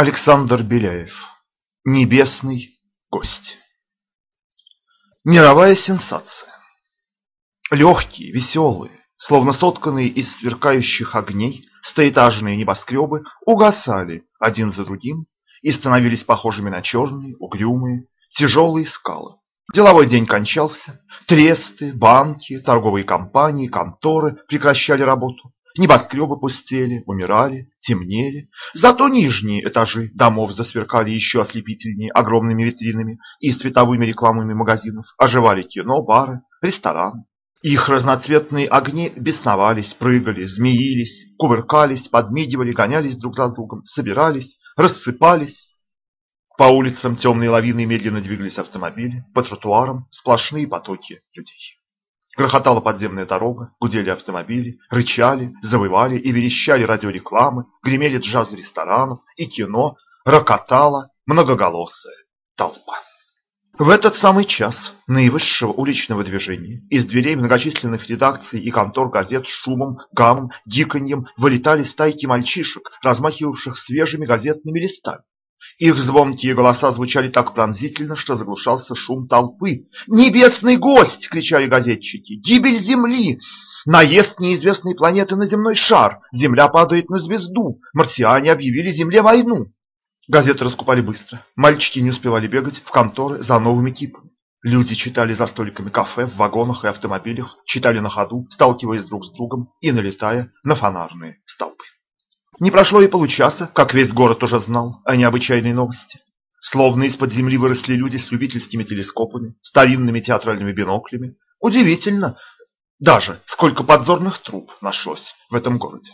Александр Беляев. Небесный гость. Мировая сенсация. Легкие, веселые, словно сотканные из сверкающих огней, стоэтажные небоскребы угасали один за другим и становились похожими на черные, угрюмые, тяжелые скалы. Деловой день кончался, тресты, банки, торговые компании, конторы прекращали работу. Небоскребы пустели, умирали, темнели. Зато нижние этажи домов засверкали еще ослепительнее огромными витринами и световыми рекламами магазинов. Оживали кино, бары, рестораны. Их разноцветные огни бесновались, прыгали, змеились, кувыркались, подмигивали, гонялись друг за другом, собирались, рассыпались. По улицам темной лавины медленно двигались автомобили, по тротуарам сплошные потоки людей. Грохотала подземная дорога, гудели автомобили, рычали, завывали и верещали радиорекламы, гремели джаз ресторанов и кино, рокотала многоголосая толпа. В этот самый час наивысшего уличного движения из дверей многочисленных редакций и контор газет шумом, гамом, гиканьем вылетали стайки мальчишек, размахивавших свежими газетными листами. Их звонкие голоса звучали так пронзительно, что заглушался шум толпы. «Небесный гость!» — кричали газетчики. «Гибель Земли! Наезд неизвестной планеты на земной шар! Земля падает на звезду! Марсиане объявили Земле войну!» Газеты раскупали быстро. Мальчики не успевали бегать в конторы за новыми кипами. Люди читали за столиками кафе, в вагонах и автомобилях, читали на ходу, сталкиваясь друг с другом и налетая на фонарные столбы. Не прошло и получаса, как весь город уже знал о необычайной новости. Словно из-под земли выросли люди с любительскими телескопами, старинными театральными биноклями. Удивительно даже, сколько подзорных труб нашлось в этом городе.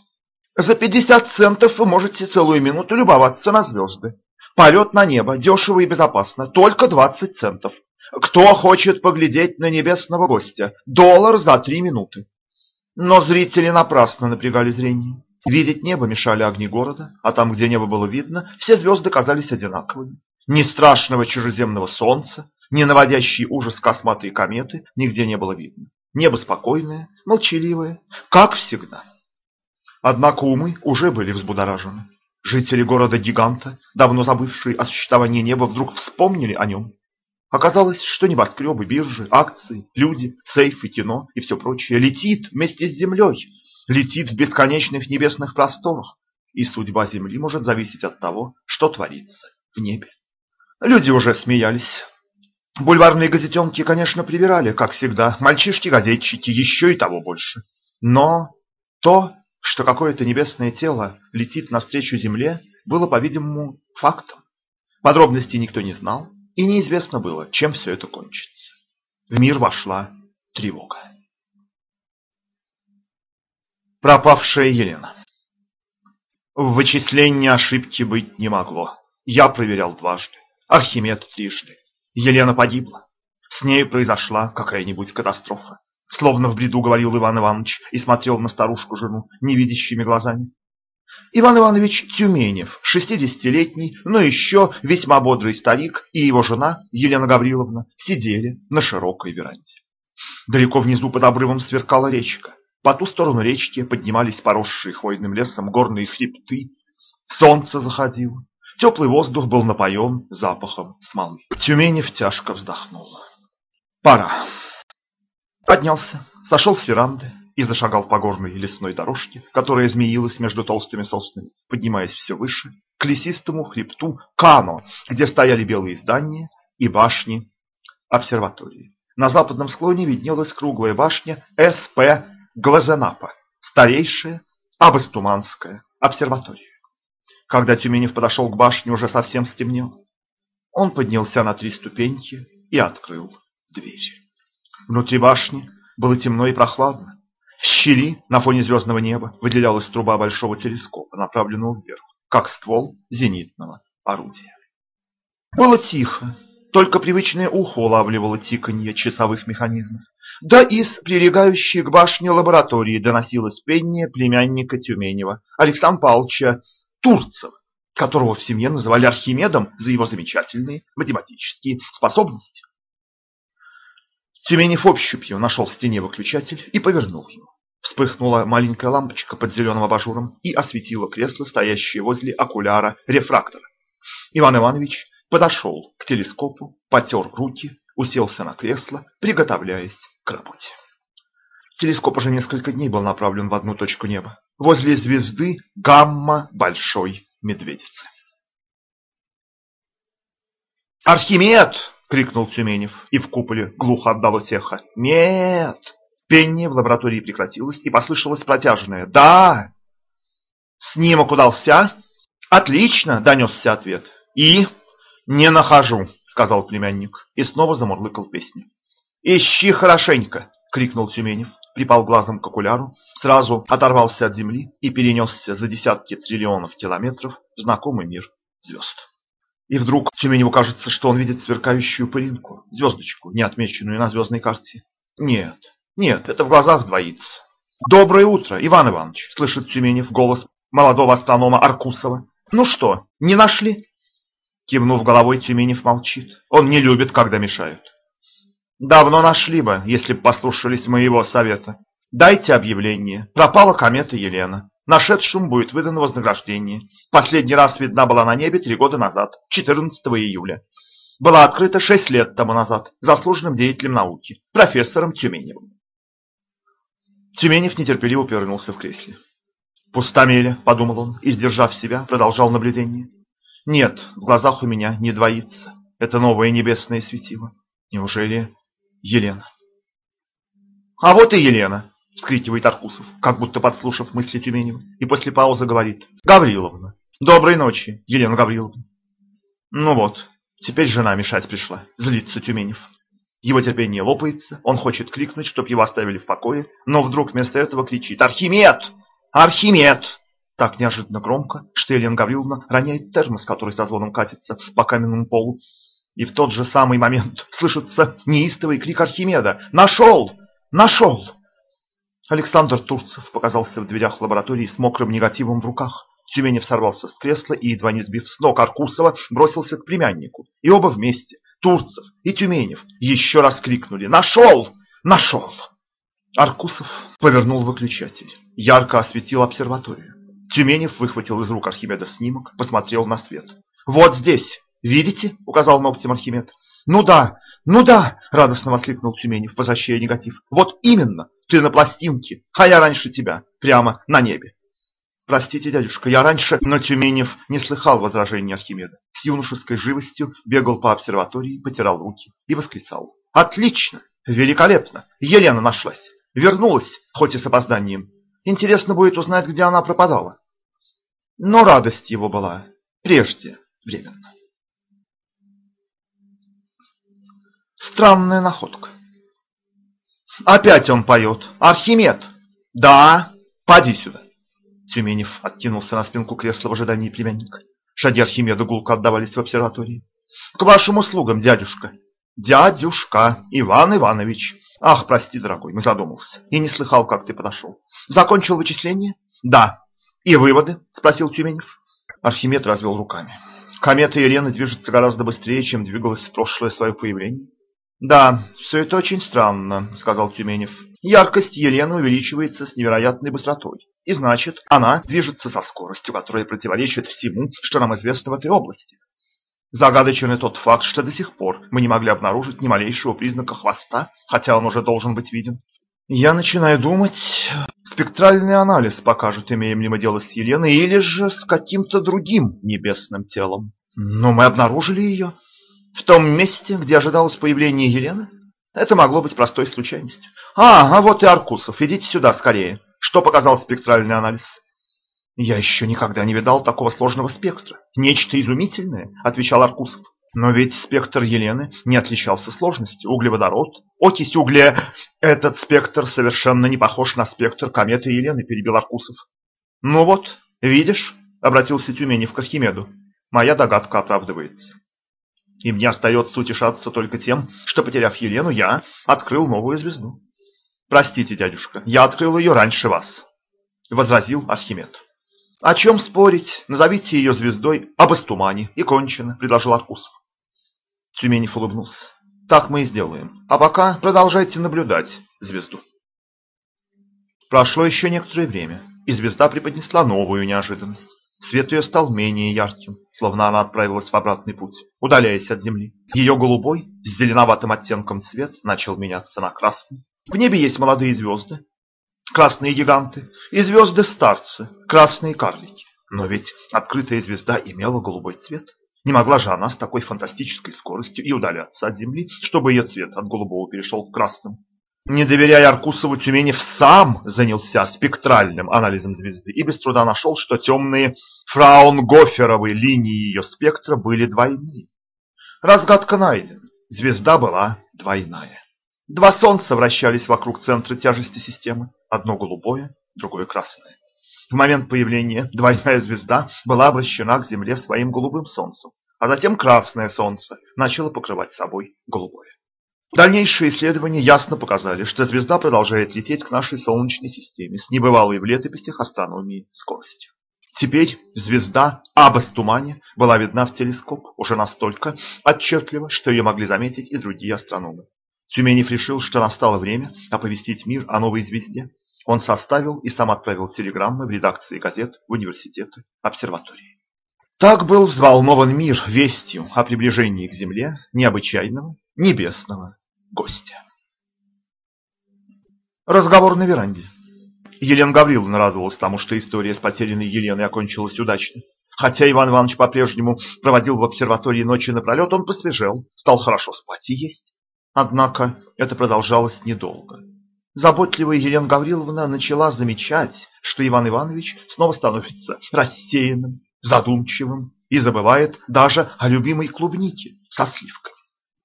За 50 центов вы можете целую минуту любоваться на звезды. Полет на небо, дешево и безопасно, только 20 центов. Кто хочет поглядеть на небесного гостя? Доллар за три минуты. Но зрители напрасно напрягали зрение. Видеть небо мешали огни города, а там, где небо было видно, все звезды казались одинаковыми. Ни страшного чужеземного солнца, ни наводящий ужас косматые кометы нигде не было видно. Небо спокойное, молчаливое, как всегда. Однако умы уже были взбудоражены. Жители города-гиганта, давно забывшие о существовании неба, вдруг вспомнили о нем. Оказалось, что небоскребы, биржи, акции, люди, сейфы, кино и все прочее летит вместе с землей, летит в бесконечных небесных просторах, и судьба Земли может зависеть от того, что творится в небе. Люди уже смеялись. Бульварные газетенки, конечно, привирали, как всегда, мальчишки-газетчики, еще и того больше. Но то, что какое-то небесное тело летит навстречу Земле, было, по-видимому, фактом. Подробностей никто не знал, и неизвестно было, чем все это кончится. В мир вошла тревога. Пропавшая Елена. В вычислении ошибки быть не могло. Я проверял дважды. Архимед трижды. Елена погибла. С ней произошла какая-нибудь катастрофа. Словно в бреду говорил Иван Иванович и смотрел на старушку-жену невидящими глазами. Иван Иванович Тюменев, шестидесятилетний, но еще весьма бодрый старик, и его жена Елена Гавриловна сидели на широкой веранде. Далеко внизу под обрывом сверкала речка. По ту сторону речки поднимались поросшие хвойным лесом горные хребты. Солнце заходило. Теплый воздух был напоен запахом смолы. Тюменев тяжко вздохнул. Пора. Поднялся, сошел с веранды и зашагал по горной лесной дорожке, которая змеилась между толстыми соснами, поднимаясь все выше, к лесистому хребту Кано, где стояли белые здания и башни обсерватории. На западном склоне виднелась круглая башня СП Глазенапа, старейшая Абастуманская обсерватория. Когда Тюменев подошел к башне, уже совсем стемнело. Он поднялся на три ступеньки и открыл дверь. Внутри башни было темно и прохладно. В щели на фоне звездного неба выделялась труба большого телескопа, направленного вверх, как ствол зенитного орудия. Было тихо, только привычное ухо улавливало тиканье часовых механизмов. Да из прилегающей к башне лаборатории доносилось пение племянника Тюменева, Александра Павловича Турцева, которого в семье называли Архимедом за его замечательные математические способности. Тюменев ощупью нашел в стене выключатель и повернул его. Вспыхнула маленькая лампочка под зеленым абажуром и осветила кресло, стоящее возле окуляра рефрактора. Иван Иванович подошел к телескопу, потер руки, уселся на кресло, приготовляясь к работе. Телескоп уже несколько дней был направлен в одну точку неба, возле звезды гамма Большой Медведицы. «Архимед!» — крикнул Тюменев, и в куполе глухо отдалось эхо. «Нет!» Пение в лаборатории прекратилось, и послышалось протяжное «Да!» «Снимок удался?» «Отлично!» — донесся ответ. «И?» «Не нахожу!» — сказал племянник, и снова замурлыкал песню. «Ищи хорошенько!» — крикнул Тюменев, припал глазом к окуляру, сразу оторвался от земли и перенесся за десятки триллионов километров в знакомый мир звезд. И вдруг Тюменеву кажется, что он видит сверкающую пылинку, звездочку, не отмеченную на звездной карте. Нет, нет, это в глазах двоится. «Доброе утро, Иван Иванович!» – слышит Тюменев голос молодого астронома Аркусова. «Ну что, не нашли?» Кивнув головой, Тюменев молчит. Он не любит, когда мешают. «Давно нашли бы, если бы послушались моего совета. Дайте объявление. Пропала комета Елена. Нашедшим будет выдано вознаграждение. Последний раз видна была на небе три года назад, 14 июля. Была открыта шесть лет тому назад заслуженным деятелем науки, профессором Тюменевым. Тюменев нетерпеливо повернулся в кресле. «Пустомеля», — подумал он, и, сдержав себя, продолжал наблюдение. «Нет, в глазах у меня не двоится. Это новое небесное светило. Неужели Елена?» «А вот и Елена!» — вскрикивает Аркусов, как будто подслушав мысли Тюменева, и после паузы говорит. «Гавриловна! Доброй ночи, Елена Гавриловна!» «Ну вот, теперь жена мешать пришла», — злится Тюменев. Его терпение лопается, он хочет крикнуть, чтоб его оставили в покое, но вдруг вместо этого кричит «Архимед! Архимед!» Так неожиданно громко, что Елена Гавриловна роняет термос, который со звоном катится по каменному полу. И в тот же самый момент слышится неистовый крик Архимеда «Нашел! Нашел!» Александр Турцев показался в дверях лаборатории с мокрым негативом в руках. Тюменев сорвался с кресла и, едва не сбив с ног Аркусова, бросился к племяннику. И оба вместе, Турцев и Тюменев, еще раз крикнули «Нашел! Нашел!». Аркусов повернул выключатель, ярко осветил обсерваторию. Тюменев выхватил из рук Архимеда снимок, посмотрел на свет. «Вот здесь! Видите?» — указал ногтем Архимед. «Ну да, ну да!» — радостно воскликнул Тюменев, возвращая негатив. «Вот именно! Ты на пластинке, а я раньше тебя, прямо на небе!» «Простите, дядюшка, я раньше...» Но Тюменев не слыхал возражений Архимеда. С юношеской живостью бегал по обсерватории, потирал руки и восклицал. «Отлично! Великолепно! Елена нашлась! Вернулась, хоть и с опозданием. Интересно будет узнать, где она пропадала». Но радость его была прежде временно. Странная находка. Опять он поет. Архимед! Да, поди сюда. Тюменев откинулся на спинку кресла в ожидании племянника. Шаги Архимеда гулко отдавались в обсерватории. К вашим услугам, дядюшка. Дядюшка Иван Иванович. Ах, прости, дорогой, мы задумался. И не слыхал, как ты подошел. Закончил вычисление? Да. И выводы? Спросил Тюменев. Архимед развел руками. Комета Елены движется гораздо быстрее, чем двигалась в прошлое свое появление. «Да, все это очень странно», — сказал Тюменев. «Яркость Елены увеличивается с невероятной быстротой. И значит, она движется со скоростью, которая противоречит всему, что нам известно в этой области. Загадочен и тот факт, что до сих пор мы не могли обнаружить ни малейшего признака хвоста, хотя он уже должен быть виден. Я начинаю думать, спектральный анализ покажет, имеем ли мы дело с Еленой или же с каким-то другим небесным телом. Но мы обнаружили ее, в том месте, где ожидалось появление Елены? Это могло быть простой случайностью. А, а вот и Аркусов. Идите сюда скорее. Что показал спектральный анализ? Я еще никогда не видал такого сложного спектра. Нечто изумительное, отвечал Аркусов. Но ведь спектр Елены не отличался сложностью. Углеводород, окись угле... Этот спектр совершенно не похож на спектр кометы Елены, перебил Аркусов. Ну вот, видишь, обратился Тюменев к Архимеду. Моя догадка оправдывается. И мне остается утешаться только тем, что, потеряв Елену, я открыл новую звезду. Простите, дядюшка, я открыл ее раньше вас, возразил Архимед. О чем спорить? Назовите ее звездой об Истумане и кончено, предложил Аркусов. Тюменев улыбнулся. Так мы и сделаем. А пока продолжайте наблюдать звезду. Прошло еще некоторое время, и звезда преподнесла новую неожиданность. Свет ее стал менее ярким, словно она отправилась в обратный путь, удаляясь от земли. Ее голубой с зеленоватым оттенком цвет начал меняться на красный. В небе есть молодые звезды, красные гиганты, и звезды-старцы, красные карлики. Но ведь открытая звезда имела голубой цвет. Не могла же она с такой фантастической скоростью и удаляться от Земли, чтобы ее цвет от голубого перешел к красному. Не доверяя Аркусову, Тюменев сам занялся спектральным анализом звезды и без труда нашел, что темные фраунгоферовые линии ее спектра были двойные. Разгадка найдена. Звезда была двойная. Два солнца вращались вокруг центра тяжести системы. Одно голубое, другое красное. В момент появления двойная звезда была обращена к Земле своим голубым солнцем, а затем красное солнце начало покрывать собой голубое. Дальнейшие исследования ясно показали, что звезда продолжает лететь к нашей Солнечной системе с небывалой в летописях астрономии скоростью. Теперь звезда Абас-Тумане была видна в телескоп уже настолько отчетливо, что ее могли заметить и другие астрономы. Тюменев решил, что настало время оповестить мир о новой звезде. Он составил и сам отправил телеграммы в редакции газет, в университеты, обсерватории. Так был взволнован мир вестью о приближении к Земле необычайного небесного гостя. Разговор на веранде. Елена Гавриловна радовалась тому, что история с потерянной Еленой окончилась удачно. Хотя Иван Иванович по-прежнему проводил в обсерватории ночи напролет, он посвежел, стал хорошо спать и есть. Однако это продолжалось недолго. Заботливая Елена Гавриловна начала замечать, что Иван Иванович снова становится рассеянным, задумчивым и забывает даже о любимой клубнике со сливками.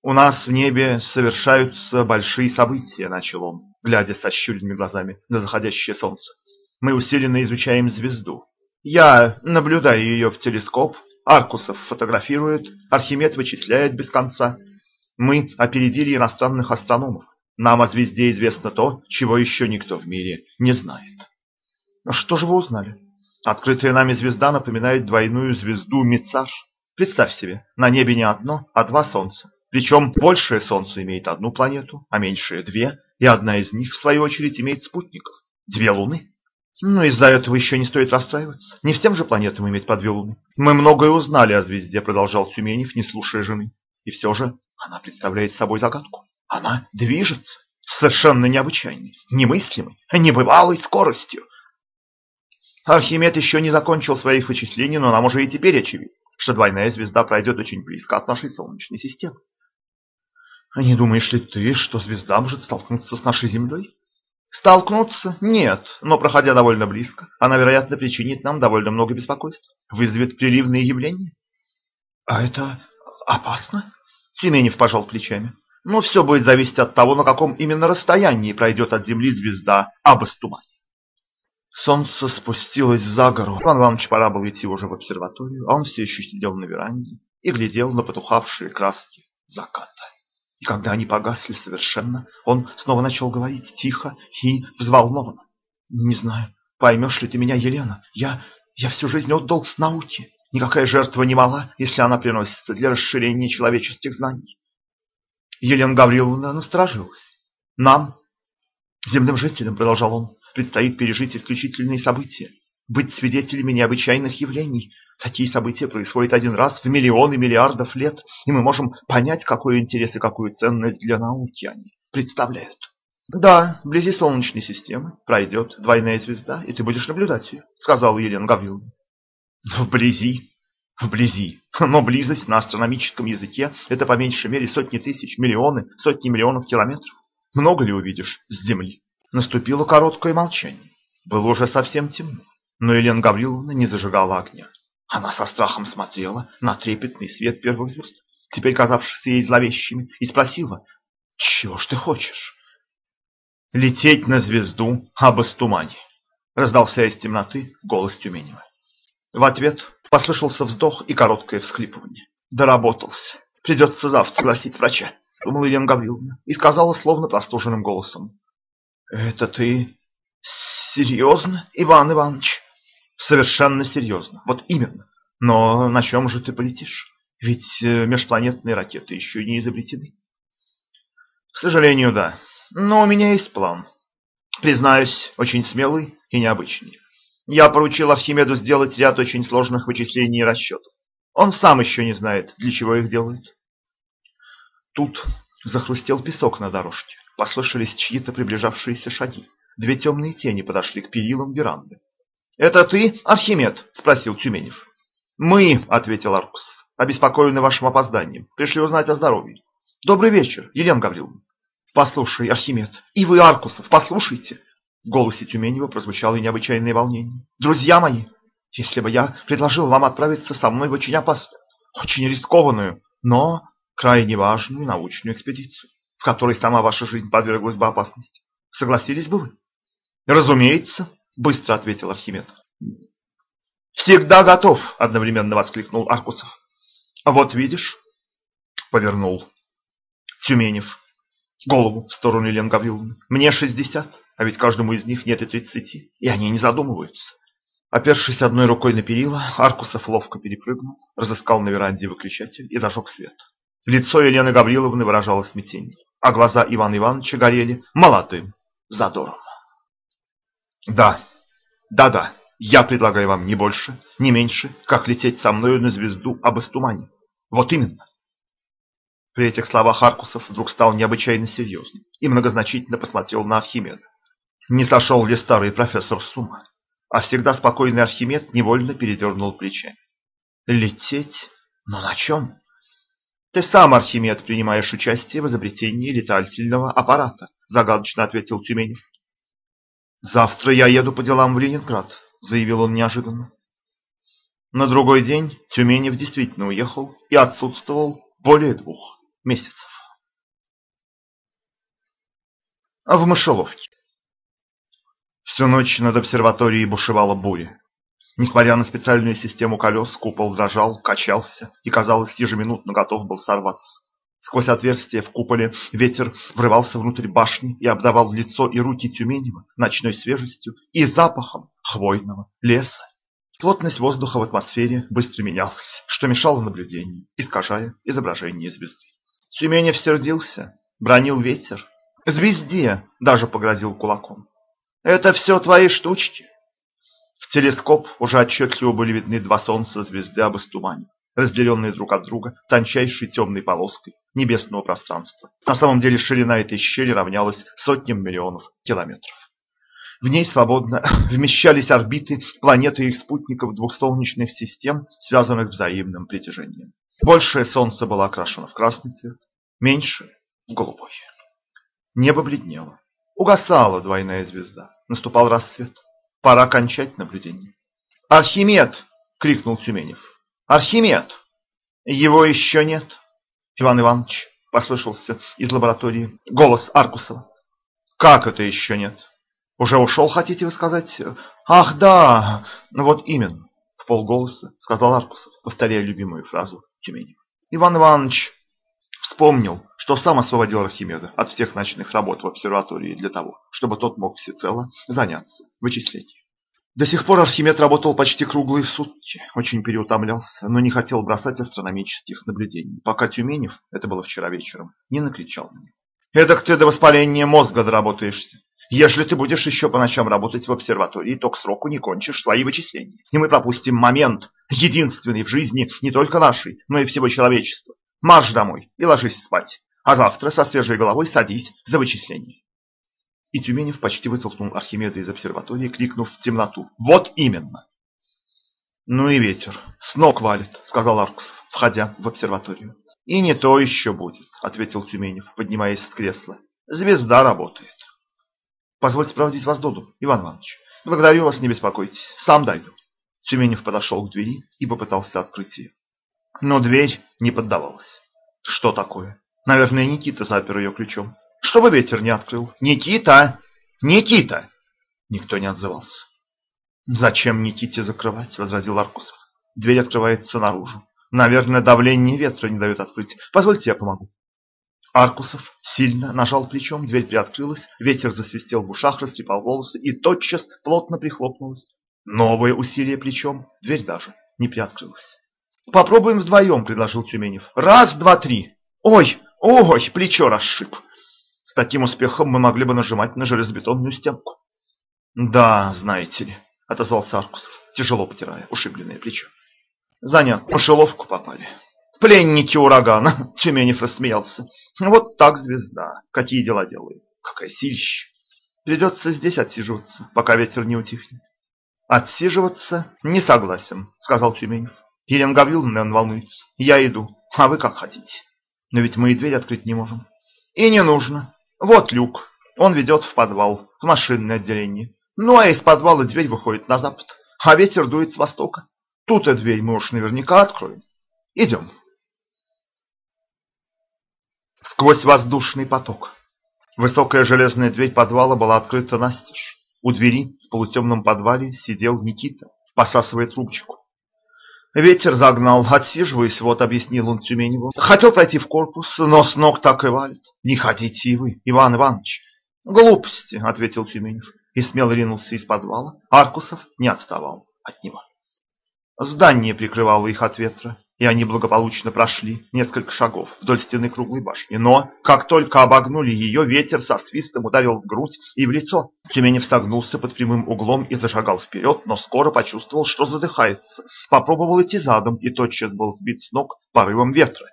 «У нас в небе совершаются большие события», — начал он, глядя со щуренными глазами на заходящее солнце. «Мы усиленно изучаем звезду. Я наблюдаю ее в телескоп, Аркусов фотографирует, Архимед вычисляет без конца. Мы опередили иностранных астрономов. Нам о звезде известно то, чего еще никто в мире не знает». «Что же вы узнали?» «Открытая нами звезда напоминает двойную звезду Мицар. Представь себе, на небе не одно, а два солнца. Причем большее Солнце имеет одну планету, а меньшее две, и одна из них, в свою очередь, имеет спутников. Две Луны. Но из-за этого еще не стоит расстраиваться. Не всем же планетам иметь по две Луны. Мы многое узнали о звезде, продолжал Тюменев, не слушая жены. И все же она представляет собой загадку. Она движется совершенно необычайной, немыслимой, небывалой скоростью. Архимед еще не закончил своих вычислений, но нам уже и теперь очевидно, что двойная звезда пройдет очень близко от нашей Солнечной системы. А не думаешь ли ты, что звезда может столкнуться с нашей Землей? Столкнуться? Нет, но проходя довольно близко, она, вероятно, причинит нам довольно много беспокойств, вызовет приливные явления. А это опасно? Тюменев пожал плечами. Но все будет зависеть от того, на каком именно расстоянии пройдет от Земли звезда Абастумани. Солнце спустилось за гору. Иван Иванович пора было идти уже в обсерваторию, а он все еще сидел на веранде и глядел на потухавшие краски заката. И когда они погасли совершенно, он снова начал говорить тихо и взволнованно. «Не знаю, поймешь ли ты меня, Елена, я, я всю жизнь отдал науке. Никакая жертва не мала, если она приносится для расширения человеческих знаний». Елена Гавриловна насторожилась. «Нам, земным жителям, — продолжал он, — предстоит пережить исключительные события, быть свидетелями необычайных явлений, Такие события происходят один раз в миллионы миллиардов лет, и мы можем понять, какой интерес и какую ценность для науки они представляют. Да, вблизи Солнечной системы пройдет двойная звезда, и ты будешь наблюдать ее, сказала Елена Гавриловна. Вблизи, вблизи. Но близость на астрономическом языке – это по меньшей мере сотни тысяч, миллионы, сотни миллионов километров. Много ли увидишь с Земли? Наступило короткое молчание. Было уже совсем темно, но Елена Гавриловна не зажигала огня. Она со страхом смотрела на трепетный свет первых звезд, теперь казавшихся ей зловещими, и спросила, «Чего ж ты хочешь?» «Лететь на звезду Абастумани», — раздался из темноты голос Тюменева. В ответ послышался вздох и короткое всхлипывание. «Доработался. Придется завтра пригласить врача», — думала Елена Гавриловна, и сказала словно простуженным голосом. «Это ты серьезно, Иван Иванович?» Совершенно серьезно. Вот именно. Но на чем же ты полетишь? Ведь э, межпланетные ракеты еще не изобретены. К сожалению, да. Но у меня есть план. Признаюсь, очень смелый и необычный. Я поручил Архимеду сделать ряд очень сложных вычислений и расчетов. Он сам еще не знает, для чего их делают. Тут захрустел песок на дорожке. Послышались чьи-то приближавшиеся шаги. Две темные тени подошли к перилам веранды. «Это ты, Архимед?» – спросил Тюменев. «Мы», – ответил Аркусов, – «обеспокоены вашим опозданием. Пришли узнать о здоровье». «Добрый вечер, Елена Гавриловна». «Послушай, Архимед, и вы, Аркусов, послушайте!» В голосе Тюменева прозвучало необычайное волнение. «Друзья мои, если бы я предложил вам отправиться со мной в очень опасную, очень рискованную, но крайне важную научную экспедицию, в которой сама ваша жизнь подверглась бы опасности, согласились бы вы?» «Разумеется», — быстро ответил Архимед. «Всегда готов!» – одновременно воскликнул Аркусов. «Вот видишь», – повернул Тюменев голову в сторону Елены Гавриловны. «Мне шестьдесят, а ведь каждому из них нет и тридцати, и они не задумываются». Опершись одной рукой на перила, Аркусов ловко перепрыгнул, разыскал на веранде выключатель и зажег свет. Лицо Елены Гавриловны выражало смятение, а глаза Ивана Ивановича горели молодым задором. Да, да-да, я предлагаю вам не больше, не меньше, как лететь со мною на звезду об Истумане. Вот именно. При этих словах Аркусов вдруг стал необычайно серьезным и многозначительно посмотрел на Архимеда. Не сошел ли старый профессор с ума? А всегда спокойный Архимед невольно передернул плечами. Лететь? Но на чем? Ты сам, Архимед, принимаешь участие в изобретении летательного аппарата, загадочно ответил Тюменев. «Завтра я еду по делам в Ленинград», — заявил он неожиданно. На другой день Тюменев действительно уехал и отсутствовал более двух месяцев. А в мышеловке. Всю ночь над обсерваторией бушевала буря. Несмотря на специальную систему колес, купол дрожал, качался и, казалось, ежеминутно готов был сорваться. Сквозь отверстие в куполе ветер врывался внутрь башни и обдавал лицо и руки Тюменева ночной свежестью и запахом хвойного леса. Плотность воздуха в атмосфере быстро менялась, что мешало наблюдению, искажая изображение звезды. Тюменев сердился, бронил ветер. Звезде даже погрозил кулаком. «Это все твои штучки!» В телескоп уже отчетливо были видны два солнца звезды об Истумане разделенные друг от друга тончайшей темной полоской небесного пространства. На самом деле ширина этой щели равнялась сотням миллионов километров. В ней свободно вмещались орбиты планет и их спутников двух солнечных систем, связанных взаимным притяжением. Большее Солнце было окрашено в красный цвет, меньшее – в голубой. Небо бледнело. Угасала двойная звезда. Наступал рассвет. Пора кончать наблюдение. «Архимед!» – крикнул Тюменев. Архимед! Его еще нет. Иван Иванович, послышался из лаборатории голос Аркусова. Как это еще нет? Уже ушел, хотите вы сказать? Ах, да, вот именно, в полголоса сказал Аркусов, повторяя любимую фразу Тюменева. Иван Иванович вспомнил, что сам освободил Архимеда от всех ночных работ в обсерватории для того, чтобы тот мог всецело заняться вычислением. До сих пор Архимед работал почти круглые сутки, очень переутомлялся, но не хотел бросать астрономических наблюдений, пока Тюменев, это было вчера вечером, не накричал на него. «Эдак ты до воспаления мозга доработаешься. Если ты будешь еще по ночам работать в обсерватории, то к сроку не кончишь свои вычисления. И мы пропустим момент, единственный в жизни не только нашей, но и всего человечества. Марш домой и ложись спать, а завтра со свежей головой садись за вычисление. И Тюменев почти вытолкнул Архимеда из обсерватории, крикнув в темноту. «Вот именно!» «Ну и ветер. С ног валит», — сказал Аркусов, входя в обсерваторию. «И не то еще будет», — ответил Тюменев, поднимаясь с кресла. «Звезда работает». «Позвольте проводить вас до дому, Иван Иванович. Благодарю вас, не беспокойтесь. Сам дойду». Тюменев подошел к двери и попытался открыть ее. Но дверь не поддавалась. Что такое? Наверное, Никита запер ее ключом чтобы ветер не открыл. Никита! Никита! Никто не отзывался. Зачем Никите закрывать? возразил Аркусов. Дверь открывается наружу. Наверное, давление ветра не дает открыть. Позвольте, я помогу. Аркусов сильно нажал плечом, дверь приоткрылась, ветер засвистел в ушах, растрепал волосы и тотчас плотно прихлопнулась. Новое усилие плечом, дверь даже не приоткрылась. «Попробуем вдвоем», — предложил Тюменев. «Раз, два, три». «Ой, ой, плечо расшиб». С таким успехом мы могли бы нажимать на железобетонную стенку. Да, знаете ли, отозвался Аркусов, тяжело потирая ушибленное плечо. Занятно, мышеловку попали. Пленники урагана, Тюменев рассмеялся. Вот так звезда, какие дела делает, какая сильща. Придется здесь отсиживаться, пока ветер не утихнет. Отсиживаться не согласен, сказал Тюменев. Елена Гавриловна, наверное, волнуется. Я иду, а вы как хотите. Но ведь мы и дверь открыть не можем. И не нужно. Вот люк. Он ведет в подвал, в машинное отделение. Ну а из подвала дверь выходит на запад, а ветер дует с востока. Тут и дверь мы уж наверняка откроем. Идем. Сквозь воздушный поток. Высокая железная дверь подвала была открыта настежь. У двери в полутемном подвале сидел Никита, посасывая трубочку. Ветер загнал, отсиживаясь, вот объяснил он Тюменеву. Хотел пройти в корпус, но с ног так и валит. Не ходите и вы, Иван Иванович. Глупости, ответил Тюменев и смело ринулся из подвала. Аркусов не отставал от него. Здание прикрывало их от ветра, и они благополучно прошли несколько шагов вдоль стены круглой башни. Но, как только обогнули ее, ветер со свистом ударил в грудь и в лицо. Тюменев согнулся под прямым углом и зашагал вперед, но скоро почувствовал, что задыхается. Попробовал идти задом и тотчас был сбит с ног порывом ветра.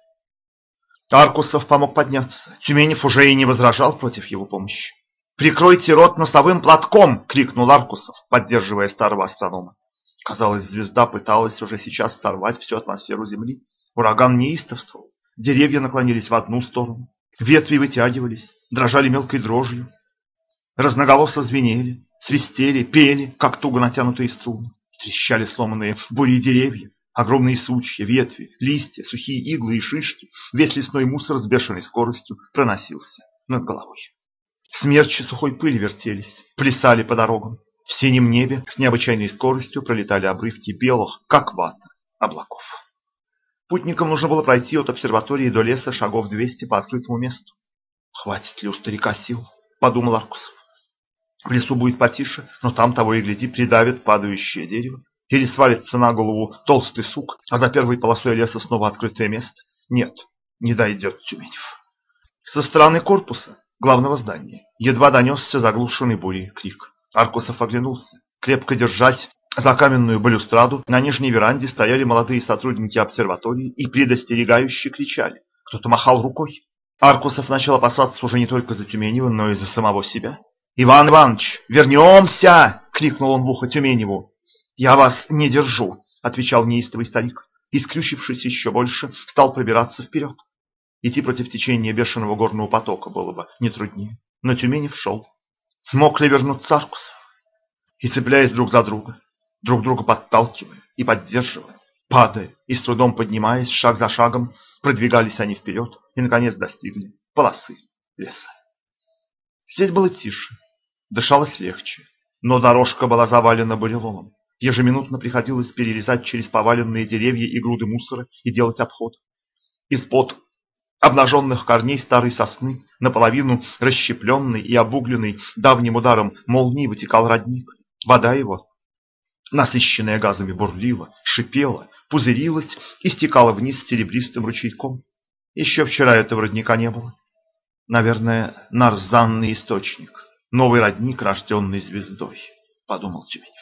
Аркусов помог подняться. Тюменев уже и не возражал против его помощи. «Прикройте рот носовым платком!» — крикнул Аркусов, поддерживая старого астронома. Казалось, звезда пыталась уже сейчас сорвать всю атмосферу Земли. Ураган неистовствовал. Деревья наклонились в одну сторону. Ветви вытягивались, дрожали мелкой дрожью. Разноголосо звенели, свистели, пели, как туго натянутые струны. Трещали сломанные бури деревья, огромные сучья, ветви, листья, сухие иглы и шишки. Весь лесной мусор с бешеной скоростью проносился над головой. Смерчи сухой пыли вертелись, плясали по дорогам. В синем небе с необычайной скоростью пролетали обрывки белых, как вата, облаков. Путникам нужно было пройти от обсерватории до леса шагов 200 по открытому месту. «Хватит ли у старика сил?» – подумал Аркусов. «В лесу будет потише, но там того и гляди придавит падающее дерево. Или свалится на голову толстый сук, а за первой полосой леса снова открытое место. Нет, не дойдет Тюменев». Со стороны корпуса главного здания едва донесся заглушенный бурей крик. Аркусов оглянулся. Крепко держась за каменную балюстраду, на нижней веранде стояли молодые сотрудники обсерватории и предостерегающе кричали. Кто-то махал рукой. Аркусов начал опасаться уже не только за Тюменева, но и за самого себя. «Иван Иванович, вернемся!» — крикнул он в ухо Тюменеву. «Я вас не держу!» — отвечал неистовый старик. И, еще больше, стал пробираться вперед. Идти против течения бешеного горного потока было бы не труднее. Но Тюменев шел Мог ли вернуться Аркус? И цепляясь друг за друга, друг друга подталкивая и поддерживая, падая и с трудом поднимаясь, шаг за шагом, продвигались они вперед и, наконец, достигли полосы леса. Здесь было тише, дышалось легче, но дорожка была завалена буреломом. Ежеминутно приходилось перерезать через поваленные деревья и груды мусора и делать обход. Из-под обнаженных корней старой сосны, наполовину расщепленный и обугленный давним ударом молнии вытекал родник. Вода его, насыщенная газами, бурлила, шипела, пузырилась и стекала вниз серебристым ручейком. Еще вчера этого родника не было. Наверное, нарзанный источник, новый родник, рожденный звездой, подумал Тюменев.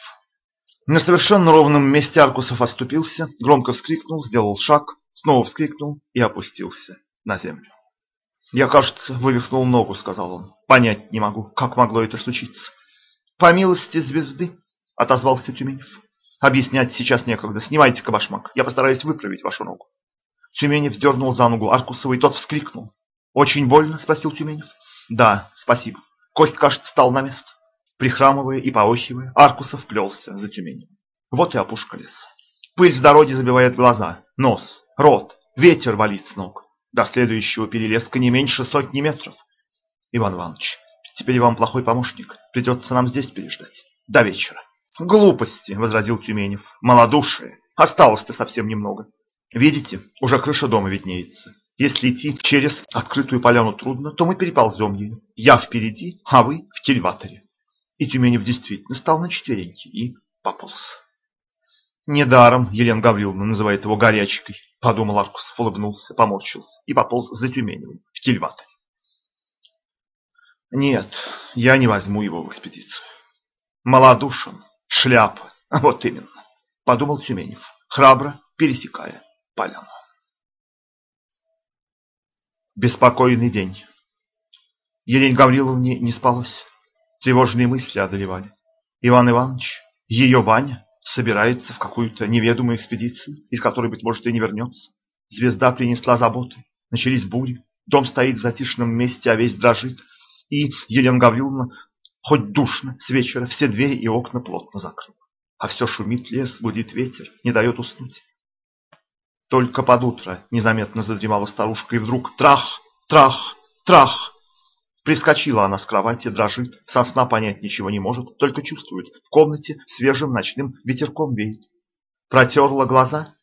На совершенно ровном месте Аркусов оступился, громко вскрикнул, сделал шаг, снова вскрикнул и опустился на землю. «Я, кажется, вывихнул ногу», — сказал он. «Понять не могу, как могло это случиться». «По милости звезды», — отозвался Тюменев. «Объяснять сейчас некогда. Снимайте кабашмак. Я постараюсь выправить вашу ногу». Тюменев дернул за ногу Аркусова, и тот вскрикнул. «Очень больно?» — спросил Тюменев. «Да, спасибо. Кость, кажется, стал на место». Прихрамывая и поохивая, Аркусов плелся за Тюменевым. Вот и опушка леса. Пыль с дороги забивает глаза, нос, рот, ветер валит с ног. До следующего перелеска не меньше сотни метров. Иван Иванович, теперь вам плохой помощник. Придется нам здесь переждать. До вечера. Глупости, возразил Тюменев. Малодушие. Осталось-то совсем немного. Видите, уже крыша дома виднеется. Если идти через открытую поляну трудно, то мы переползем ее. Я впереди, а вы в кильваторе. И Тюменев действительно стал на четвереньки и пополз. Недаром Елена Гавриловна называет его горячкой. Подумал Аркус, улыбнулся, поморщился и пополз за Тюменевым в кильваторе. Нет, я не возьму его в экспедицию. Малодушен, шляпа. Вот именно, подумал Тюменев, храбро пересекая поляну. Беспокойный день. Елене Гавриловне не спалось. Тревожные мысли одолевали. Иван Иванович, ее Ваня, собирается в какую-то неведомую экспедицию, из которой, быть может, и не вернется. Звезда принесла заботы, начались бури, дом стоит в затишном месте, а весь дрожит. И Елена Гавриловна, хоть душно, с вечера все двери и окна плотно закрыла. А все шумит лес, гудит ветер, не дает уснуть. Только под утро незаметно задремала старушка, и вдруг трах, трах, трах. Прискочила она с кровати, дрожит, со сна понять ничего не может, только чувствует, в комнате свежим ночным ветерком веет. Протерла глаза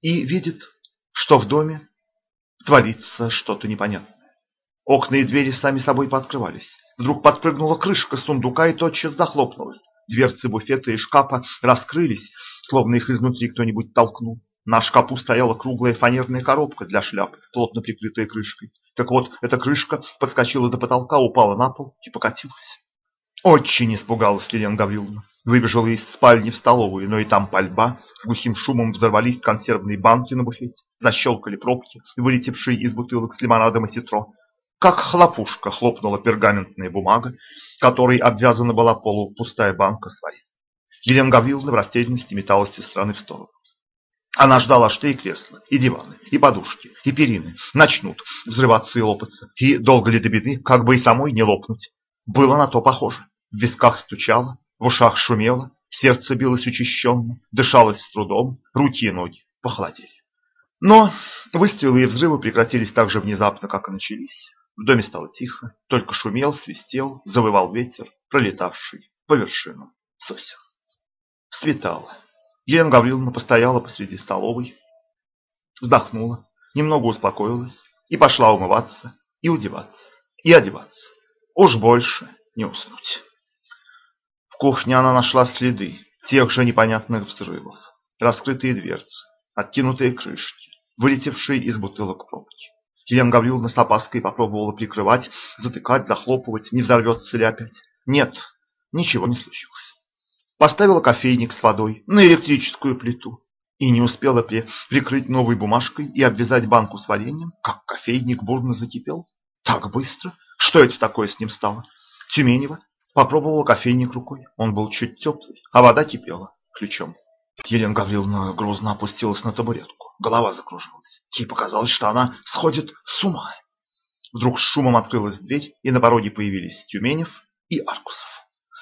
и видит, что в доме творится что-то непонятное. Окна и двери сами собой пооткрывались. Вдруг подпрыгнула крышка сундука и тотчас захлопнулась. Дверцы буфета и шкафа раскрылись, словно их изнутри кто-нибудь толкнул. На шкафу стояла круглая фанерная коробка для шляп, плотно прикрытая крышкой. Так вот, эта крышка подскочила до потолка, упала на пол и покатилась. Очень испугалась Елена Гавриловна. Выбежала из спальни в столовую, но и там пальба. С глухим шумом взорвались консервные банки на буфете. Защелкали пробки, вылетевшие из бутылок с лимонадом и ситро. Как хлопушка хлопнула пергаментная бумага, которой обвязана была полупустая банка с вареньем. Елена Гавриловна в растерянности металась из стороны в сторону. Она ждала, что и кресла, и диваны, и подушки, и перины начнут взрываться и лопаться. И долго ли до беды, как бы и самой не лопнуть. Было на то похоже. В висках стучало, в ушах шумело, сердце билось учащенно, дышалось с трудом, руки и ноги похолодели. Но выстрелы и взрывы прекратились так же внезапно, как и начались. В доме стало тихо, только шумел, свистел, завывал ветер, пролетавший по вершинам сосен. Светало. Елена Гавриловна постояла посреди столовой, вздохнула, немного успокоилась и пошла умываться и удеваться, и одеваться. Уж больше не уснуть. В кухне она нашла следы тех же непонятных взрывов, раскрытые дверцы, откинутые крышки, вылетевшие из бутылок пробки. Елена Гавриловна с опаской попробовала прикрывать, затыкать, захлопывать, не взорвется ли опять. Нет, ничего не случилось поставила кофейник с водой на электрическую плиту и не успела при... прикрыть новой бумажкой и обвязать банку с вареньем, как кофейник бурно закипел. Так быстро? Что это такое с ним стало? Тюменева попробовала кофейник рукой. Он был чуть теплый, а вода кипела ключом. Елена Гавриловна грузно опустилась на табуретку. Голова закружилась. Ей показалось, что она сходит с ума. Вдруг с шумом открылась дверь, и на пороге появились Тюменев и Аркусов.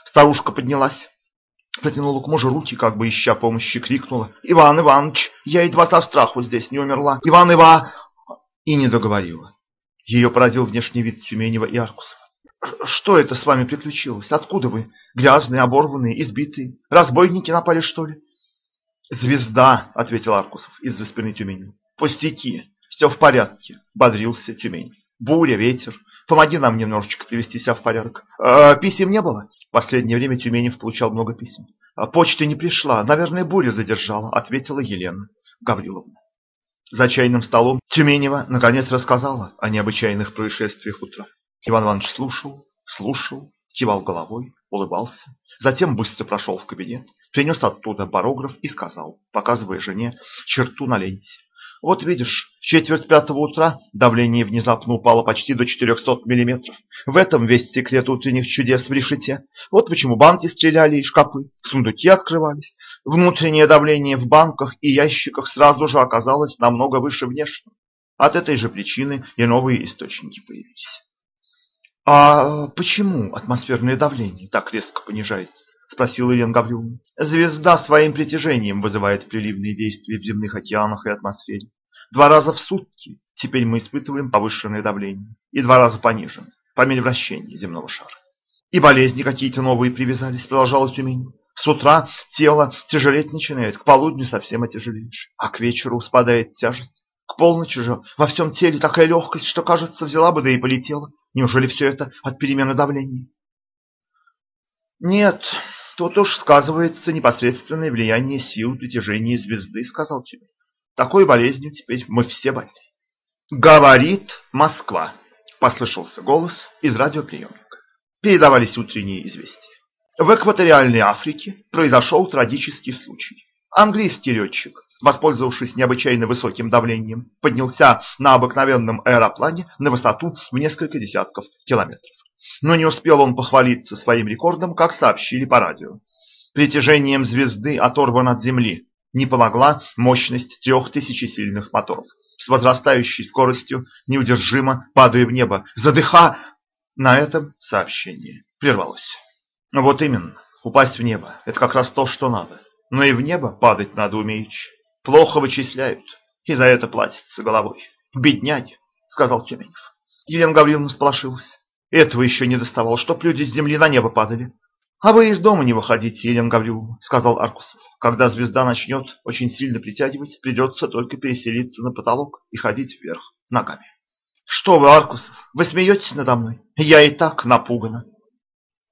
Старушка поднялась, Протянула к мужу руки, как бы ища помощи, крикнула. «Иван Иванович, я едва со страху здесь не умерла! Иван Ива...» И не договорила. Ее поразил внешний вид Тюменева и Аркуса. «Что это с вами приключилось? Откуда вы? Грязные, оборванные, избитые? Разбойники напали, что ли?» «Звезда», — ответил Аркусов из-за спины Тюменева. «Пустяки, все в порядке», — бодрился Тюменев. «Буря, ветер, Помоги нам немножечко привести себя в порядок. А, писем не было? В последнее время Тюменев получал много писем. А, почта не пришла, наверное, буря задержала, ответила Елена Гавриловна. За чайным столом Тюменева наконец рассказала о необычайных происшествиях утра. Иван Иванович слушал, слушал, кивал головой, улыбался. Затем быстро прошел в кабинет, принес оттуда барограф и сказал, показывая жене черту на ленте. Вот видишь, в четверть пятого утра давление внезапно упало почти до 400 миллиметров. В этом весь секрет утренних чудес в решете. Вот почему банки стреляли и шкафы, сундуки открывались. Внутреннее давление в банках и ящиках сразу же оказалось намного выше внешнего. От этой же причины и новые источники появились. А почему атмосферное давление так резко понижается? Спросила Елена Гавриловна. Звезда своим притяжением вызывает приливные действия в земных океанах и атмосфере. Два раза в сутки теперь мы испытываем повышенное давление. И два раза пониженное, по мере вращения земного шара. И болезни какие-то новые привязались, продолжала Тюмень. С утра тело тяжелеть начинает, к полудню совсем отяжелеешь, а к вечеру спадает тяжесть. К полночи же во всем теле такая легкость, что, кажется, взяла бы да и полетела. Неужели все это от перемены давления? Нет, тут уж сказывается непосредственное влияние сил притяжения звезды, сказал Тюмень. Такой болезнью теперь мы все больны. Говорит Москва, послышался голос из радиоприемника. Передавались утренние известия. В экваториальной Африке произошел трагический случай. Английский летчик, воспользовавшись необычайно высоким давлением, поднялся на обыкновенном аэроплане на высоту в несколько десятков километров. Но не успел он похвалиться своим рекордом, как сообщили по радио. Притяжением звезды оторван от Земли. Не помогла мощность трех тысячесильных моторов. С возрастающей скоростью неудержимо падая в небо. Задыха! На этом сообщение прервалось. Вот именно, упасть в небо – это как раз то, что надо. Но и в небо падать надо умеючи. Плохо вычисляют, и за это платится головой. Бедняги, сказал Тюменев. Елена Гавриловна сполошилась. Этого еще не доставало, чтоб люди с земли на небо падали. А вы из дома не выходите, Елена Гавриловна, сказал Аркусов. Когда звезда начнет очень сильно притягивать, придется только переселиться на потолок и ходить вверх ногами. Что вы, Аркусов, вы смеетесь надо мной? Я и так напугана.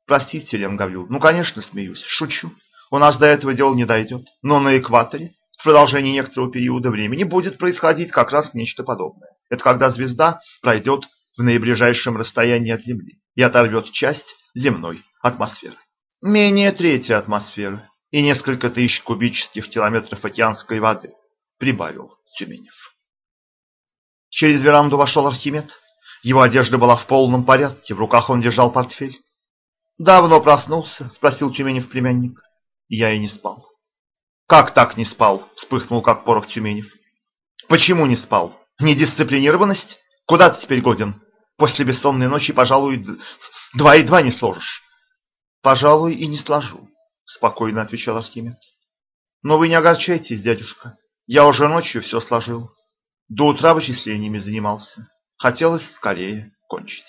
Простите, Елена Гавриловна, ну, конечно, смеюсь, шучу. У нас до этого дела не дойдет. Но на экваторе в продолжении некоторого периода времени будет происходить как раз нечто подобное. Это когда звезда пройдет в наиближайшем расстоянии от Земли и оторвет часть земной атмосферы. Менее трети атмосферы и несколько тысяч кубических километров океанской воды, прибавил Тюменев. Через веранду вошел Архимед. Его одежда была в полном порядке, в руках он держал портфель. «Давно проснулся?» – спросил Тюменев племянник. «Я и не спал». «Как так не спал?» – вспыхнул как порох Тюменев. «Почему не спал? Недисциплинированность? Куда ты теперь годен? После бессонной ночи, пожалуй, два и два не сложишь». «Пожалуй, и не сложу», – спокойно отвечал Архимед. «Но вы не огорчайтесь, дядюшка. Я уже ночью все сложил. До утра вычислениями занимался. Хотелось скорее кончить».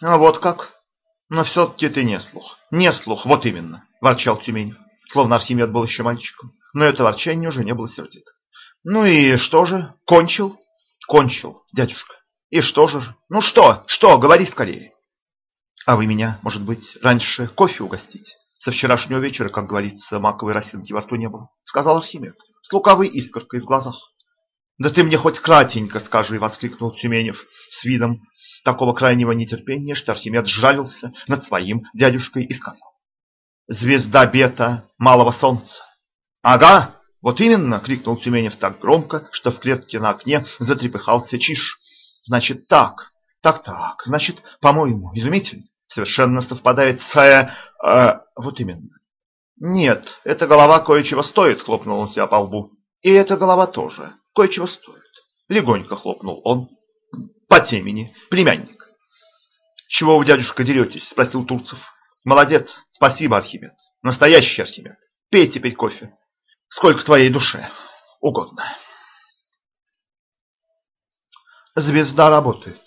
«А вот как?» Но все-таки ты не слух. Не слух, вот именно, ворчал Тюменев, словно Архимед был еще мальчиком. Но это ворчание уже не было сердито. Ну и что же? Кончил? Кончил, дядюшка. И что же? Ну что? Что? Говори скорее. А вы меня, может быть, раньше кофе угостить? Со вчерашнего вечера, как говорится, маковой росинки во рту не было, сказал Архимед, с лукавой искоркой в глазах. Да ты мне хоть кратенько скажи, воскликнул Тюменев с видом такого крайнего нетерпения, что Архимед сжалился над своим дядюшкой и сказал. «Звезда бета малого солнца». «Ага, вот именно!» — крикнул Тюменев так громко, что в клетке на окне затрепыхался чиж. «Значит так, так-так, значит, по-моему, изумительно, совершенно совпадает с... Э, э, вот именно». «Нет, эта голова кое-чего стоит», — хлопнул он себя по лбу. «И эта голова тоже кое-чего стоит». Легонько хлопнул он по темени, племянник. «Чего вы, дядюшка, деретесь?» – спросил Турцев. «Молодец, спасибо, Архимед. Настоящий Архимед. Пей теперь кофе. Сколько твоей душе угодно». Звезда работает.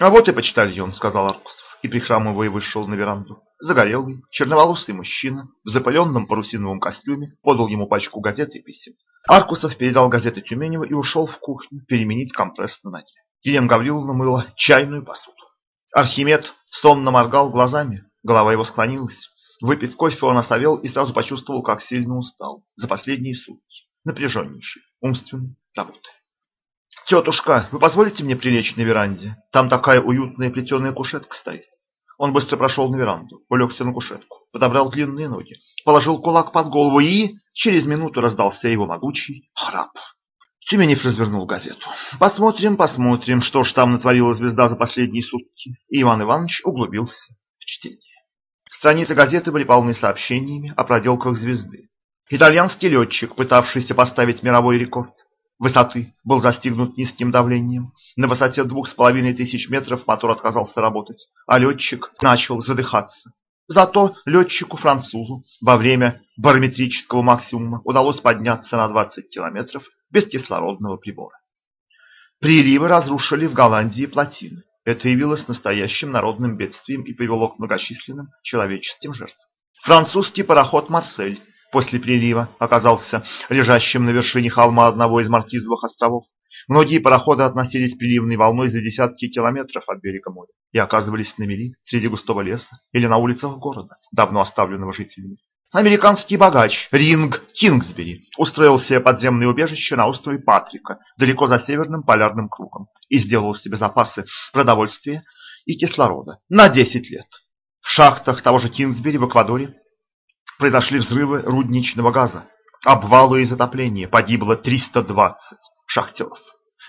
А вот и почтальон, сказал Аркусов, и прихрамывая вышел на веранду. Загорелый, черноволосый мужчина в запыленном парусиновом костюме подал ему пачку газет и писем. Аркусов передал газеты Тюменева и ушел в кухню переменить компресс на ноге. Елена Гавриловна мыла чайную посуду. Архимед сонно моргал глазами, голова его склонилась. Выпив кофе, он осовел и сразу почувствовал, как сильно устал за последние сутки, напряженнейшей умственной работы. «Тетушка, вы позволите мне прилечь на веранде? Там такая уютная плетеная кушетка стоит». Он быстро прошел на веранду, улегся на кушетку, подобрал длинные ноги, положил кулак под голову и... Через минуту раздался его могучий храп. Тюменев развернул газету. Посмотрим, посмотрим, что ж там натворила звезда за последние сутки. И Иван Иванович углубился в чтение. Страницы газеты были полны сообщениями о проделках звезды. Итальянский летчик, пытавшийся поставить мировой рекорд высоты, был застигнут низким давлением. На высоте двух с половиной тысяч метров мотор отказался работать, а летчик начал задыхаться. Зато летчику-французу во время барометрического максимума удалось подняться на 20 километров без кислородного прибора. Приливы разрушили в Голландии плотины. Это явилось настоящим народным бедствием и привело к многочисленным человеческим жертвам. Французский пароход «Марсель» после прилива оказался лежащим на вершине холма одного из Маркизовых островов. Многие пароходы относились приливной волной за десятки километров от берега моря и оказывались на мели среди густого леса или на улицах города, давно оставленного жителями. Американский богач Ринг Кингсбери устроил себе подземное убежище на острове Патрика, далеко за северным полярным кругом, и сделал себе запасы продовольствия и кислорода на 10 лет. В шахтах того же Кинсбери в Эквадоре произошли взрывы рудничного газа, обвалы и затопления, погибло 320 шахтеров.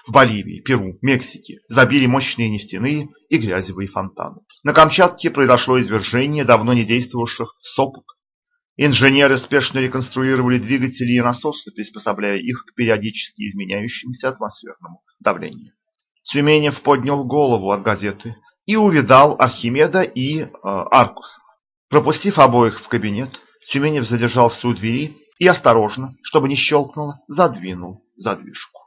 В Боливии, Перу, Мексике забили мощные нефтяные и грязевые фонтаны. На Камчатке произошло извержение давно не действовавших сопок. Инженеры спешно реконструировали двигатели и насосы, приспособляя их к периодически изменяющемуся атмосферному давлению. Тюменев поднял голову от газеты и увидал Архимеда и э, Аркуса. Пропустив обоих в кабинет, Тюменев задержался у двери и осторожно, чтобы не щелкнуло, задвинул задвижку.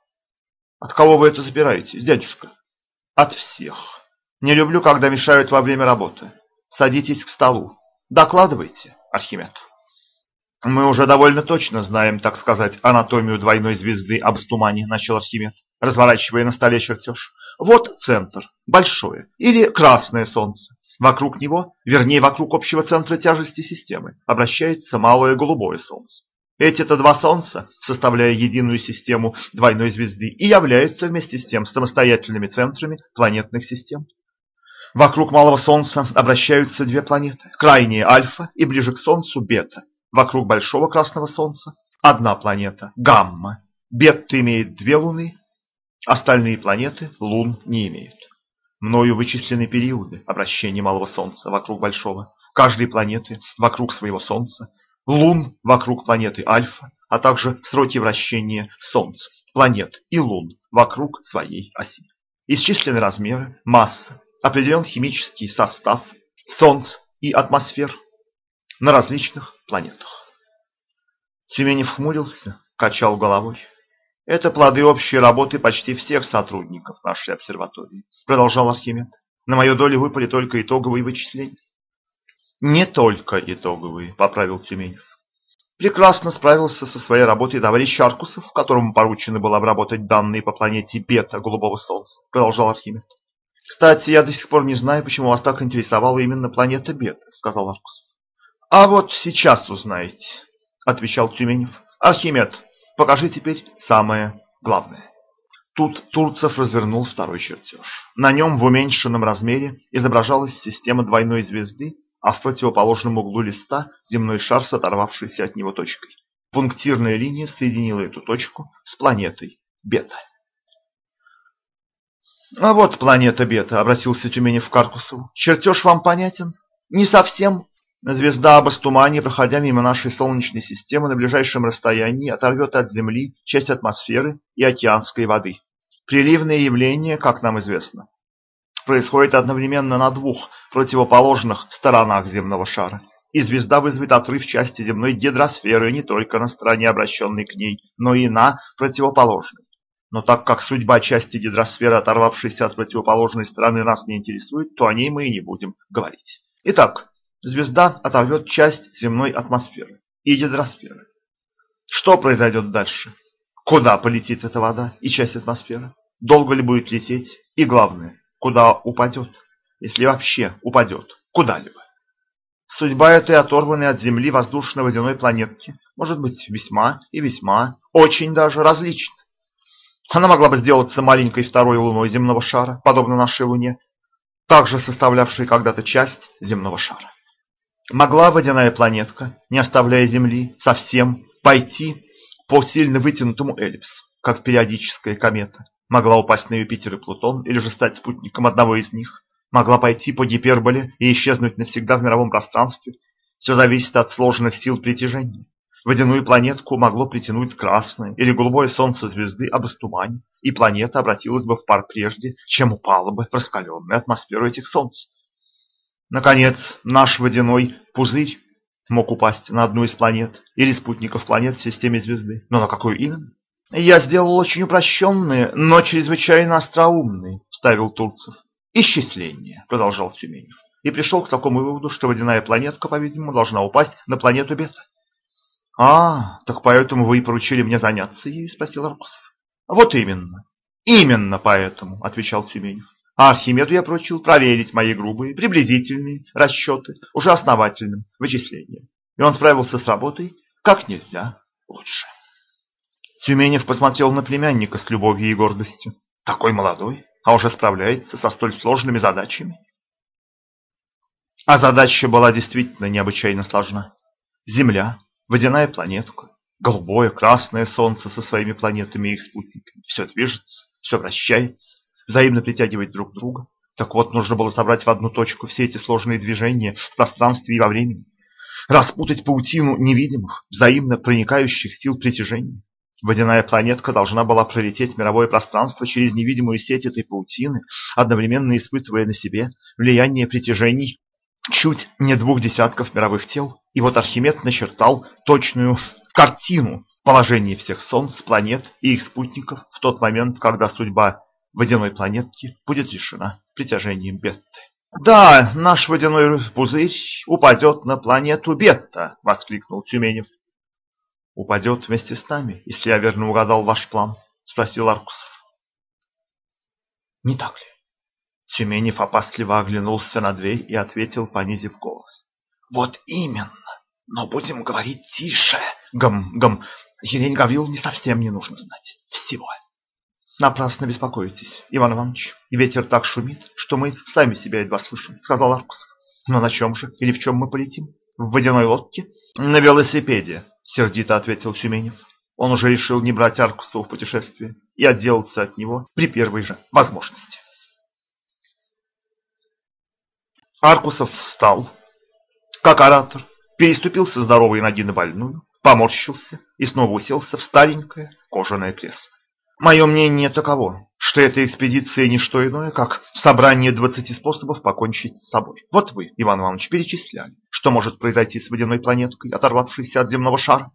«От кого вы это забираетесь, дядюшка?» «От всех. Не люблю, когда мешают во время работы. Садитесь к столу. Докладывайте, Архимед». «Мы уже довольно точно знаем, так сказать, анатомию двойной звезды об стумане», – начал Архимед, разворачивая на столе чертеж. «Вот центр, большое или красное солнце. Вокруг него, вернее, вокруг общего центра тяжести системы, обращается малое голубое солнце. Эти-то два солнца, составляя единую систему двойной звезды, и являются вместе с тем самостоятельными центрами планетных систем. Вокруг малого солнца обращаются две планеты, крайние Альфа и ближе к Солнцу Бета. Вокруг большого красного солнца одна планета – Гамма. Бетта имеет две луны, остальные планеты лун не имеют. Мною вычислены периоды обращения малого солнца вокруг большого, каждой планеты вокруг своего солнца, лун вокруг планеты Альфа, а также сроки вращения солнца, планет и лун вокруг своей оси. Исчислены размеры, масса, определен химический состав солнц и атмосфер на различных планетах. Тюменев хмурился, качал головой. Это плоды общей работы почти всех сотрудников нашей обсерватории, продолжал Архимед. На мою долю выпали только итоговые вычисления. Не только итоговые, поправил Тюменев. Прекрасно справился со своей работой товарищ Аркусов, которому поручено было обработать данные по планете Бета Голубого Солнца, продолжал Архимед. Кстати, я до сих пор не знаю, почему вас так интересовала именно планета Бета, сказал Аркусов. А вот сейчас узнаете, отвечал Тюменев. Архимед, покажи теперь самое главное. Тут Турцев развернул второй чертеж. На нем в уменьшенном размере изображалась система двойной звезды, а в противоположном углу листа земной шар с оторвавшейся от него точкой. Пунктирная линия соединила эту точку с планетой Бета. «А вот планета Бета», — обратился Тюменев к Каркусу. «Чертеж вам понятен?» «Не совсем», Звезда Абастумани, проходя мимо нашей Солнечной системы на ближайшем расстоянии, оторвет от Земли часть атмосферы и океанской воды. Приливные явления, как нам известно, происходят одновременно на двух противоположных сторонах земного шара. И звезда вызовет отрыв части земной гидросферы не только на стороне, обращенной к ней, но и на противоположной. Но так как судьба части гидросферы, оторвавшейся от противоположной стороны, нас не интересует, то о ней мы и не будем говорить. Итак, Звезда оторвет часть земной атмосферы и гидросферы. Что произойдет дальше? Куда полетит эта вода и часть атмосферы? Долго ли будет лететь? И главное, куда упадет? Если вообще упадет куда-либо. Судьба этой оторванной от Земли воздушно-водяной планетки может быть весьма и весьма, очень даже различна. Она могла бы сделаться маленькой второй луной земного шара, подобно нашей Луне, также составлявшей когда-то часть земного шара. Могла водяная планетка, не оставляя Земли, совсем пойти по сильно вытянутому эллипсу, как периодическая комета. Могла упасть на Юпитер и Плутон, или же стать спутником одного из них. Могла пойти по гиперболе и исчезнуть навсегда в мировом пространстве. Все зависит от сложных сил притяжения. Водяную планетку могло притянуть красное или голубое солнце звезды об остумане, и планета обратилась бы в пар прежде, чем упала бы в раскаленную атмосферу этих солнц. Наконец, наш водяной пузырь мог упасть на одну из планет или спутников планет в системе звезды. Но на какую именно? Я сделал очень упрощенные, но чрезвычайно остроумные, вставил Турцев. Исчисление, продолжал Тюменев. И пришел к такому выводу, что водяная планетка, по-видимому, должна упасть на планету Бета. «А, так поэтому вы и поручили мне заняться ею?» – спросил Аркусов. «Вот именно. Именно поэтому», – отвечал Тюменев. А Архимеду я поручил проверить мои грубые, приблизительные расчеты уже основательным вычислением. И он справился с работой как нельзя лучше. Тюменев посмотрел на племянника с любовью и гордостью. Такой молодой, а уже справляется со столь сложными задачами. А задача была действительно необычайно сложна. Земля, водяная планетка, голубое, красное солнце со своими планетами и их спутниками. Все движется, все вращается, взаимно притягивает друг друга. Так вот, нужно было собрать в одну точку все эти сложные движения в пространстве и во времени. Распутать паутину невидимых, взаимно проникающих сил притяжения. Водяная планетка должна была пролететь мировое пространство через невидимую сеть этой паутины, одновременно испытывая на себе влияние притяжений чуть не двух десятков мировых тел. И вот Архимед начертал точную картину положения всех солнц, планет и их спутников в тот момент, когда судьба водяной планетки будет решена притяжением Бетты. «Да, наш водяной пузырь упадет на планету Бетта!» — воскликнул Тюменев упадет вместе с нами, если я верно угадал ваш план? Спросил Аркусов. Не так ли? Тюменев опасливо оглянулся на дверь и ответил, понизив голос. Вот именно. Но будем говорить тише. Гам, гам. Елене Гаврил не совсем не нужно знать. Всего. Напрасно беспокоитесь, Иван Иванович. Ветер так шумит, что мы сами себя едва слышим, сказал Аркусов. Но на чем же или в чем мы полетим? В водяной лодке? На велосипеде, сердито ответил Тюменев. Он уже решил не брать Аркусова в путешествие и отделаться от него при первой же возможности. Аркусов встал, как оратор, переступил со здоровой ноги на больную, поморщился и снова уселся в старенькое кожаное кресло. Мое мнение таково, что эта экспедиция не что иное, как собрание 20 способов покончить с собой. Вот вы, Иван Иванович, перечисляли, что может произойти с водяной планеткой, оторвавшейся от земного шара.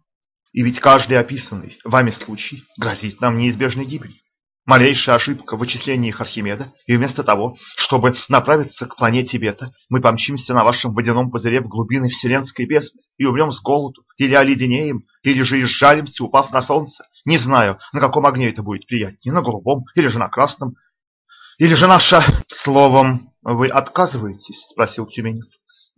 И ведь каждый описанный вами случай грозит нам неизбежной гибелью. Малейшая ошибка в вычислениях Архимеда, и вместо того, чтобы направиться к планете Бета, мы помчимся на вашем водяном пузыре в глубины вселенской бездны и умрем с голоду, или оледенеем, или же изжаримся, упав на солнце. Не знаю, на каком огне это будет приятнее, на голубом, или же на красном, или же наша... Словом, вы отказываетесь? Спросил Тюменев.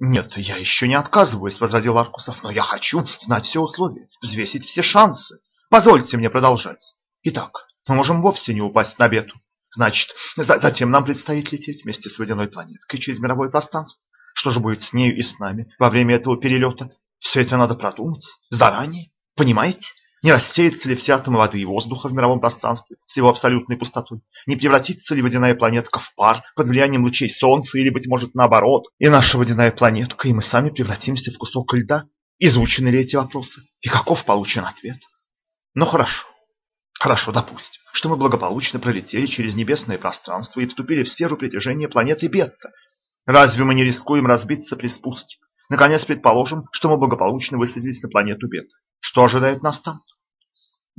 «Нет, я еще не отказываюсь», — возразил Аркусов, «но я хочу знать все условия, взвесить все шансы. Позвольте мне продолжать. Итак, мы можем вовсе не упасть на бету. Значит, за затем нам предстоит лететь вместе с водяной планеткой через мировое пространство. Что же будет с нею и с нами во время этого перелета? Все это надо продумать заранее. Понимаете? Не рассеется ли все атомы воды и воздуха в мировом пространстве с его абсолютной пустотой? Не превратится ли водяная планетка в пар под влиянием лучей Солнца или, быть может, наоборот? И наша водяная планетка, и мы сами превратимся в кусок льда? Изучены ли эти вопросы? И каков получен ответ? Ну хорошо. Хорошо, допустим, что мы благополучно пролетели через небесное пространство и вступили в сферу притяжения планеты Бетта. Разве мы не рискуем разбиться при спуске? Наконец, предположим, что мы благополучно высадились на планету Бетта. Что ожидает нас там?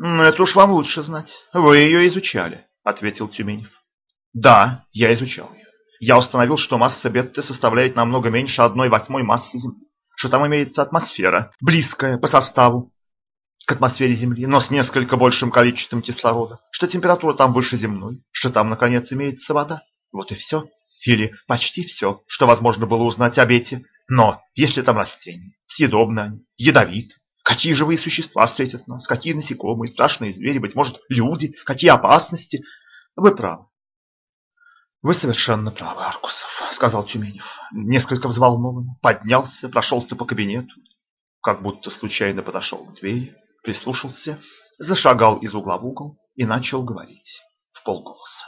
Это уж вам лучше знать. Вы ее изучали, ответил Тюменев. Да, я изучал ее. Я установил, что масса Бетты составляет намного меньше одной восьмой массы Земли, что там имеется атмосфера, близкая по составу к атмосфере Земли, но с несколько большим количеством кислорода, что температура там выше земной, что там, наконец, имеется вода. Вот и все. Или почти все, что возможно было узнать об эти. Но если там растения, съедобны они, ядовиты, какие живые существа встретят нас, какие насекомые, страшные звери, быть может, люди, какие опасности. Вы правы. Вы совершенно правы, Аркусов, сказал Тюменев, несколько взволнованно, поднялся, прошелся по кабинету, как будто случайно подошел к двери, прислушался, зашагал из угла в угол и начал говорить в полголоса.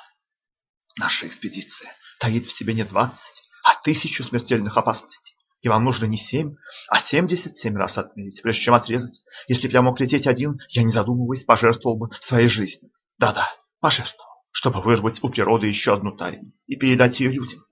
Наша экспедиция таит в себе не двадцать, а тысячу смертельных опасностей. И вам нужно не семь, а семьдесят семь раз отмерить, прежде чем отрезать. Если бы я мог лететь один, я, не задумываясь, пожертвовал бы своей жизнью. Да-да, пожертвовал, чтобы вырвать у природы еще одну тайну и передать ее людям.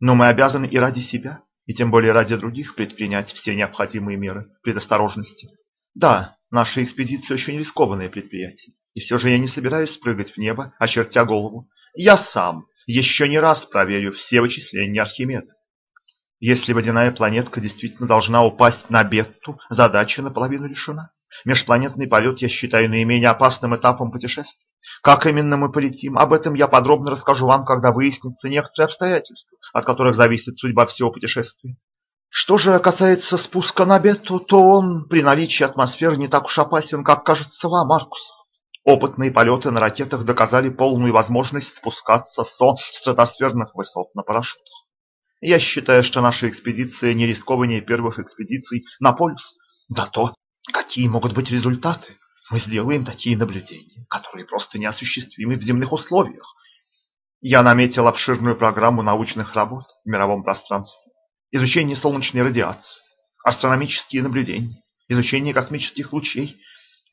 Но мы обязаны и ради себя, и тем более ради других предпринять все необходимые меры предосторожности. Да, наша экспедиция очень рискованное предприятие, и все же я не собираюсь прыгать в небо, очертя голову. Я сам еще не раз проверю все вычисления Архимеда. Если водяная планетка действительно должна упасть на Бетту, задача наполовину решена. Межпланетный полет я считаю наименее опасным этапом путешествия. Как именно мы полетим, об этом я подробно расскажу вам, когда выяснится некоторые обстоятельства, от которых зависит судьба всего путешествия. Что же касается спуска на Бетту, то он при наличии атмосферы не так уж опасен, как кажется вам, Маркусов. Опытные полеты на ракетах доказали полную возможность спускаться со стратосферных высот на парашютах. Я считаю, что наша экспедиция не рискованнее первых экспедиций на полюс. Да то, какие могут быть результаты. Мы сделаем такие наблюдения, которые просто неосуществимы в земных условиях. Я наметил обширную программу научных работ в мировом пространстве. Изучение солнечной радиации, астрономические наблюдения, изучение космических лучей.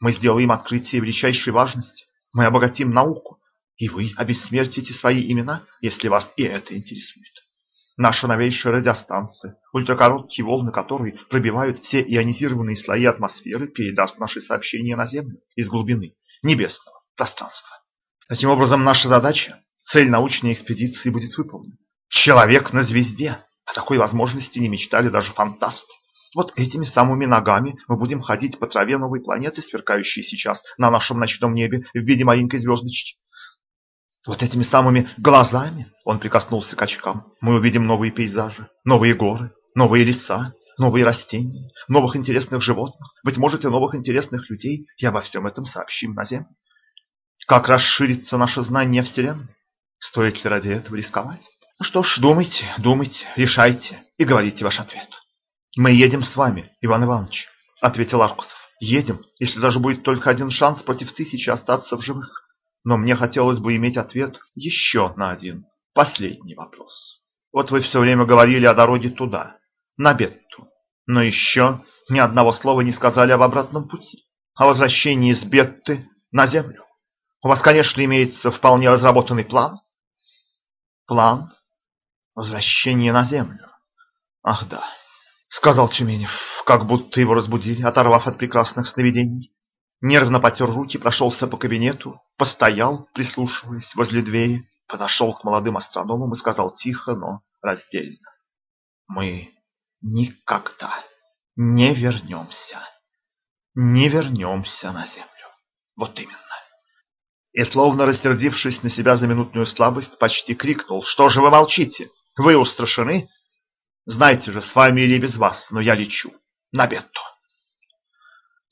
Мы сделаем открытие величайшей важности. Мы обогатим науку. И вы обессмертите свои имена, если вас и это интересует. Наша новейшая радиостанция, ультракороткие волны которой пробивают все ионизированные слои атмосферы, передаст наши сообщения на Землю из глубины небесного пространства. Таким образом, наша задача, цель научной экспедиции будет выполнена. Человек на звезде. О такой возможности не мечтали даже фантасты. Вот этими самыми ногами мы будем ходить по траве новой планеты, сверкающей сейчас на нашем ночном небе в виде маленькой звездочки. Вот этими самыми глазами он прикоснулся к очкам. Мы увидим новые пейзажи, новые горы, новые леса, новые растения, новых интересных животных, быть может и новых интересных людей, и обо всем этом сообщим на Землю. Как расширится наше знание Вселенной? Стоит ли ради этого рисковать? Ну что ж, думайте, думайте, решайте и говорите ваш ответ. Мы едем с вами, Иван Иванович, ответил Аркусов. Едем, если даже будет только один шанс против тысячи остаться в живых. Но мне хотелось бы иметь ответ еще на один, последний вопрос. Вот вы все время говорили о дороге туда, на Бетту, но еще ни одного слова не сказали об обратном пути, о возвращении с Бетты на Землю. У вас, конечно, имеется вполне разработанный план. План возвращения на Землю. Ах да, сказал Тюменев, как будто его разбудили, оторвав от прекрасных сновидений. Нервно потер руки, прошелся по кабинету, постоял, прислушиваясь возле двери, подошел к молодым астрономам и сказал тихо, но раздельно. Мы никогда не вернемся, не вернемся на Землю. Вот именно. И, словно рассердившись на себя за минутную слабость, почти крикнул, «Что же вы молчите? Вы устрашены? Знаете же, с вами или без вас, но я лечу на Бетту».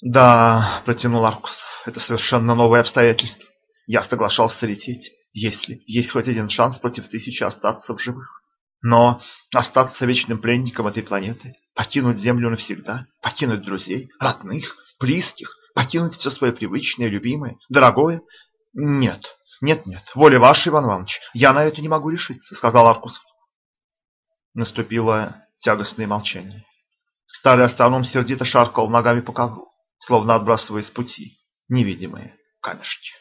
«Да», — протянул Аркус, — «это совершенно новое обстоятельство. Я соглашался лететь, если есть хоть один шанс против тысячи остаться в живых. Но остаться вечным пленником этой планеты, покинуть Землю навсегда, покинуть друзей, родных, близких, покинуть все свое привычное, любимое, дорогое? Нет, нет, нет, воля ваша, Иван Иванович, я на это не могу решиться, сказал Аркусов. Наступило тягостное молчание. Старый астроном сердито шаркал ногами по ковру словно отбрасывая с пути невидимые камешки.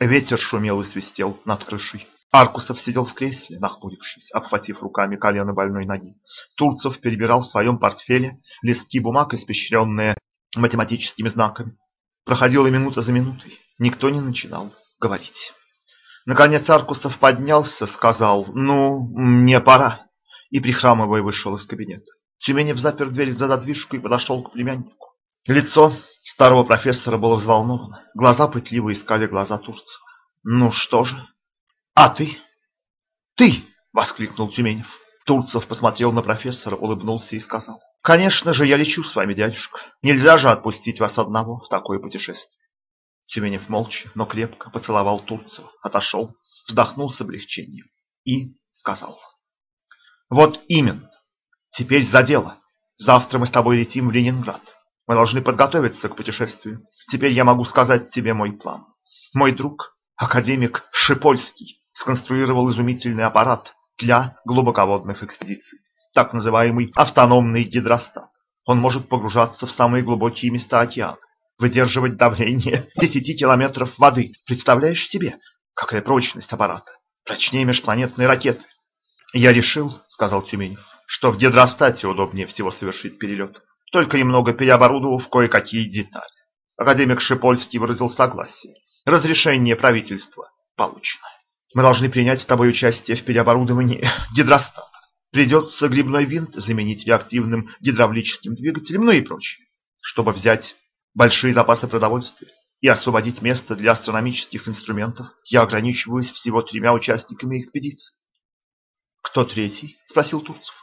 Ветер шумел и свистел над крышей. Аркусов сидел в кресле, нахмурившись, обхватив руками колено больной ноги. Турцев перебирал в своем портфеле листки бумаг, испещренные математическими знаками. Проходила минута за минутой. Никто не начинал говорить. Наконец Аркусов поднялся, сказал «Ну, мне пора», и, прихрамывая, вышел из кабинета. Тюменев запер дверь за задвижку и подошел к племяннику. Лицо старого профессора было взволновано. Глаза пытливо искали глаза Турцева. «Ну что же?» «А ты?» «Ты!» — воскликнул Тюменев. Турцев посмотрел на профессора, улыбнулся и сказал. «Конечно же, я лечу с вами, дядюшка. Нельзя же отпустить вас одного в такое путешествие». Тюменев молча, но крепко поцеловал Турцева, отошел, вздохнул с облегчением и сказал. «Вот именно. Теперь за дело. Завтра мы с тобой летим в Ленинград. Мы должны подготовиться к путешествию. Теперь я могу сказать тебе мой план. Мой друг, академик Шипольский, сконструировал изумительный аппарат для глубоководных экспедиций, так называемый автономный гидростат. Он может погружаться в самые глубокие места океана, выдерживать давление 10 километров воды. Представляешь себе, какая прочность аппарата? Прочнее межпланетной ракеты. Я решил, сказал Тюменев, что в гидростате удобнее всего совершить перелет только немного переоборудовав кое-какие детали. Академик Шипольский выразил согласие. Разрешение правительства получено. Мы должны принять с тобой участие в переоборудовании гидростата. Придется грибной винт заменить реактивным гидравлическим двигателем, ну и прочее, чтобы взять большие запасы продовольствия и освободить место для астрономических инструментов, я ограничиваюсь всего тремя участниками экспедиции. «Кто третий?» – спросил Турцев.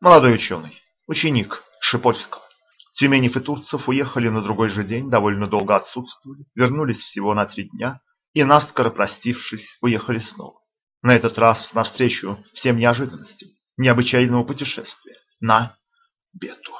«Молодой ученый, ученик Шипольского. Тюменев и Турцев уехали на другой же день, довольно долго отсутствовали, вернулись всего на три дня и, наскоро простившись, уехали снова. На этот раз навстречу всем неожиданностям необычайного путешествия на Бету.